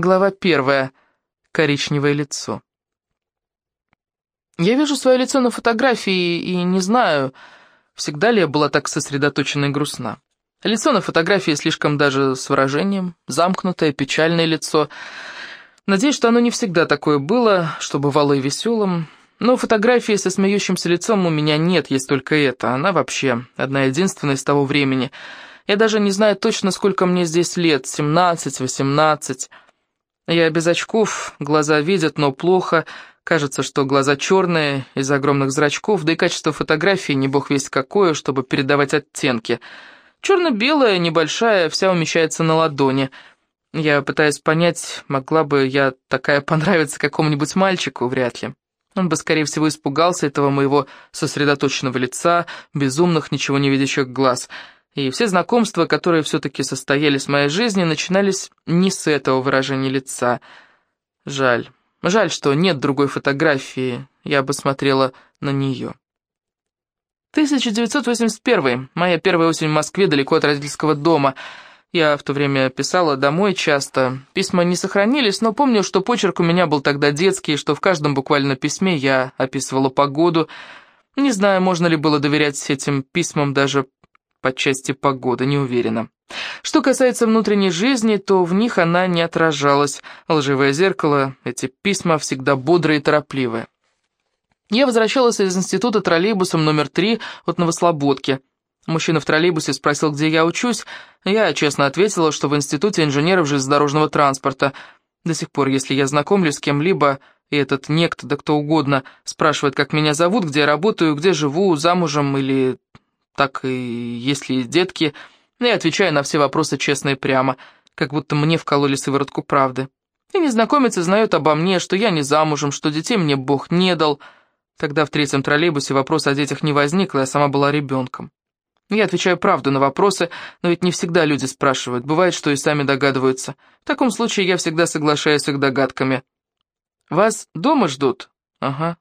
Глава первая. Коричневое лицо. Я вижу свое лицо на фотографии и не знаю, всегда ли я была так сосредоточена и грустна. Лицо на фотографии слишком даже с выражением, замкнутое, печальное лицо. Надеюсь, что оно не всегда такое было, что бывало и веселым. Но фотографии со смеющимся лицом у меня нет, есть только это. Она вообще одна единственная из того времени. Я даже не знаю точно, сколько мне здесь лет, 17, 18. Я без очков, глаза видят, но плохо. Кажется, что глаза черные, из огромных зрачков, да и качество фотографии не бог весть какое, чтобы передавать оттенки. Черно-белая, небольшая, вся умещается на ладони. Я пытаюсь понять, могла бы я такая понравиться какому-нибудь мальчику, вряд ли. Он бы, скорее всего, испугался этого моего сосредоточенного лица, безумных, ничего не видящих глаз — и все знакомства, которые все-таки состоялись в моей жизни, начинались не с этого выражения лица. Жаль. Жаль, что нет другой фотографии, я бы смотрела на нее. 1981. Моя первая осень в Москве, далеко от родительского дома. Я в то время писала домой часто. Письма не сохранились, но помню, что почерк у меня был тогда детский, что в каждом буквально письме я описывала погоду. Не знаю, можно ли было доверять этим письмам даже по части погоды, не уверена. Что касается внутренней жизни, то в них она не отражалась. Лживое зеркало, эти письма всегда бодрые и торопливые. Я возвращалась из института троллейбусом номер три от Новослободки. Мужчина в троллейбусе спросил, где я учусь. Я честно ответила, что в Институте инженеров железнодорожного транспорта. До сих пор, если я знакомлюсь с кем-либо, и этот некто, да кто угодно, спрашивает, как меня зовут, где я работаю, где живу, замужем или так и если детки, я отвечаю на все вопросы честно и прямо, как будто мне вкололи сыворотку правды. И незнакомец знает обо мне, что я не замужем, что детей мне Бог не дал. Тогда в третьем троллейбусе вопрос о детях не возникло, я сама была ребенком. Я отвечаю правду на вопросы, но ведь не всегда люди спрашивают, бывает, что и сами догадываются. В таком случае я всегда соглашаюсь с их догадками. «Вас дома ждут?» «Ага».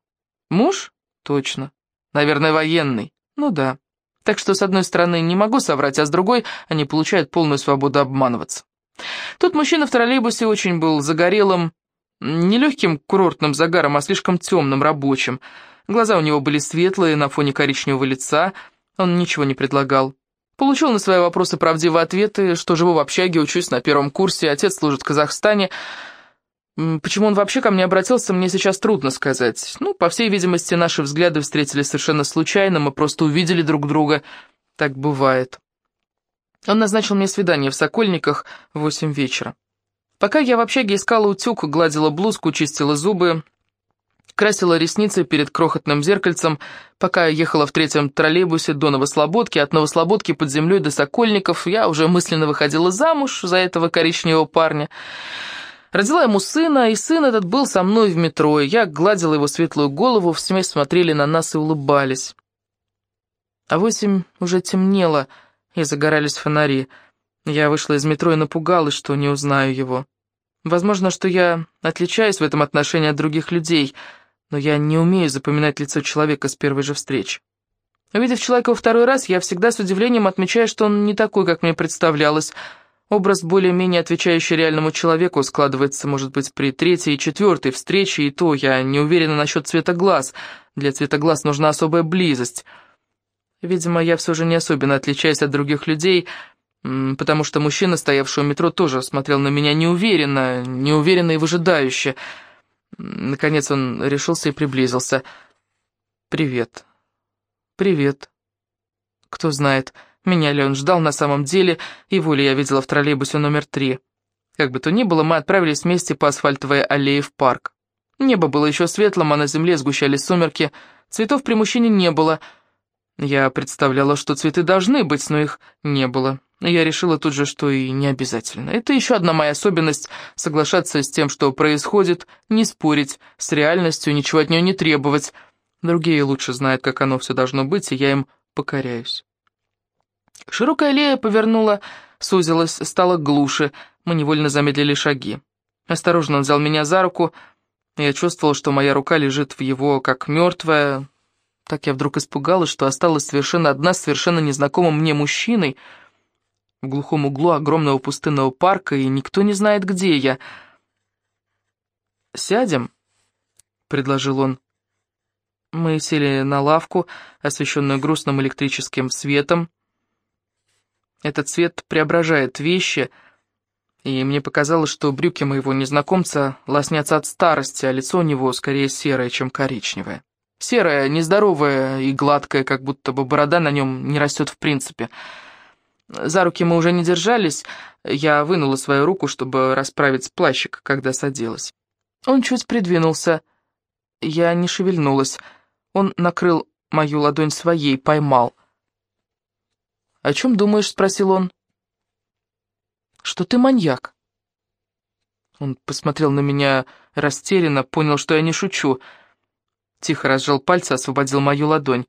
«Муж?» «Точно». «Наверное, военный?» «Ну да». Так что, с одной стороны, не могу соврать, а с другой, они получают полную свободу обманываться. Тот мужчина в троллейбусе очень был загорелым, не легким курортным загаром, а слишком темным, рабочим. Глаза у него были светлые, на фоне коричневого лица. Он ничего не предлагал. Получил на свои вопросы правдивые ответы, что живу в общаге, учусь на первом курсе, отец служит в Казахстане, Почему он вообще ко мне обратился, мне сейчас трудно сказать. Ну, по всей видимости, наши взгляды встретились совершенно случайно, мы просто увидели друг друга. Так бывает. Он назначил мне свидание в Сокольниках в восемь вечера. Пока я в общаге искала утюг, гладила блузку, чистила зубы, красила ресницы перед крохотным зеркальцем, пока я ехала в третьем троллейбусе до Новослободки, от Новослободки под землей до Сокольников, я уже мысленно выходила замуж за этого коричневого парня. Родила ему сына, и сын этот был со мной в метро, и я гладила его светлую голову, в смесь смотрели на нас и улыбались. А восемь уже темнело, и загорались фонари. Я вышла из метро и напугалась, что не узнаю его. Возможно, что я отличаюсь в этом отношении от других людей, но я не умею запоминать лицо человека с первой же встречи. Увидев человека во второй раз, я всегда с удивлением отмечаю, что он не такой, как мне представлялось, Образ, более-менее отвечающий реальному человеку, складывается, может быть, при третьей и четвертой встрече, и то я не уверена насчет цвета глаз. Для цвета глаз нужна особая близость. Видимо, я все же не особенно отличаюсь от других людей, потому что мужчина, стоявший у метро, тоже смотрел на меня неуверенно, неуверенно и выжидающе. Наконец он решился и приблизился. «Привет». «Привет». Кто знает, меня ли он ждал на самом деле, его ли я видела в троллейбусе номер три. Как бы то ни было, мы отправились вместе по асфальтовой аллее в парк. Небо было еще светлым, а на земле сгущались сумерки. Цветов при мужчине не было. Я представляла, что цветы должны быть, но их не было. Я решила тут же, что и не обязательно. Это еще одна моя особенность — соглашаться с тем, что происходит, не спорить, с реальностью ничего от нее не требовать. Другие лучше знают, как оно все должно быть, и я им покоряюсь. Широкая аллея повернула, сузилась, стала глуше, мы невольно замедлили шаги. Осторожно он взял меня за руку, я чувствовала, что моя рука лежит в его, как мертвая. Так я вдруг испугалась, что осталась совершенно одна с совершенно незнакомым мне мужчиной в глухом углу огромного пустынного парка, и никто не знает, где я. сядем?» — предложил он. Мы сели на лавку, освещенную грустным электрическим светом. Этот свет преображает вещи, и мне показалось, что брюки моего незнакомца лоснятся от старости, а лицо у него скорее серое, чем коричневое. Серое, нездоровое и гладкое, как будто бы борода на нем не растет в принципе. За руки мы уже не держались, я вынула свою руку, чтобы расправить плащик, когда садилась. Он чуть придвинулся. Я не шевельнулась. Он накрыл мою ладонь своей, поймал. «О чем думаешь?» — спросил он. «Что ты маньяк?» Он посмотрел на меня растерянно, понял, что я не шучу. Тихо разжал пальцы, освободил мою ладонь.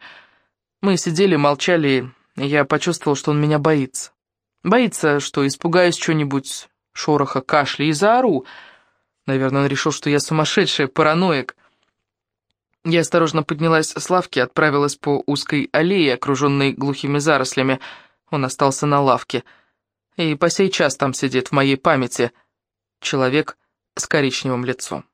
Мы сидели, молчали, и я почувствовал, что он меня боится. Боится, что испугаюсь что-нибудь, шороха, кашля, и заору. Наверное, он решил, что я сумасшедшая, параноик. Я осторожно поднялась с лавки, отправилась по узкой аллее, окруженной глухими зарослями. Он остался на лавке. И по сей час там сидит в моей памяти человек с коричневым лицом.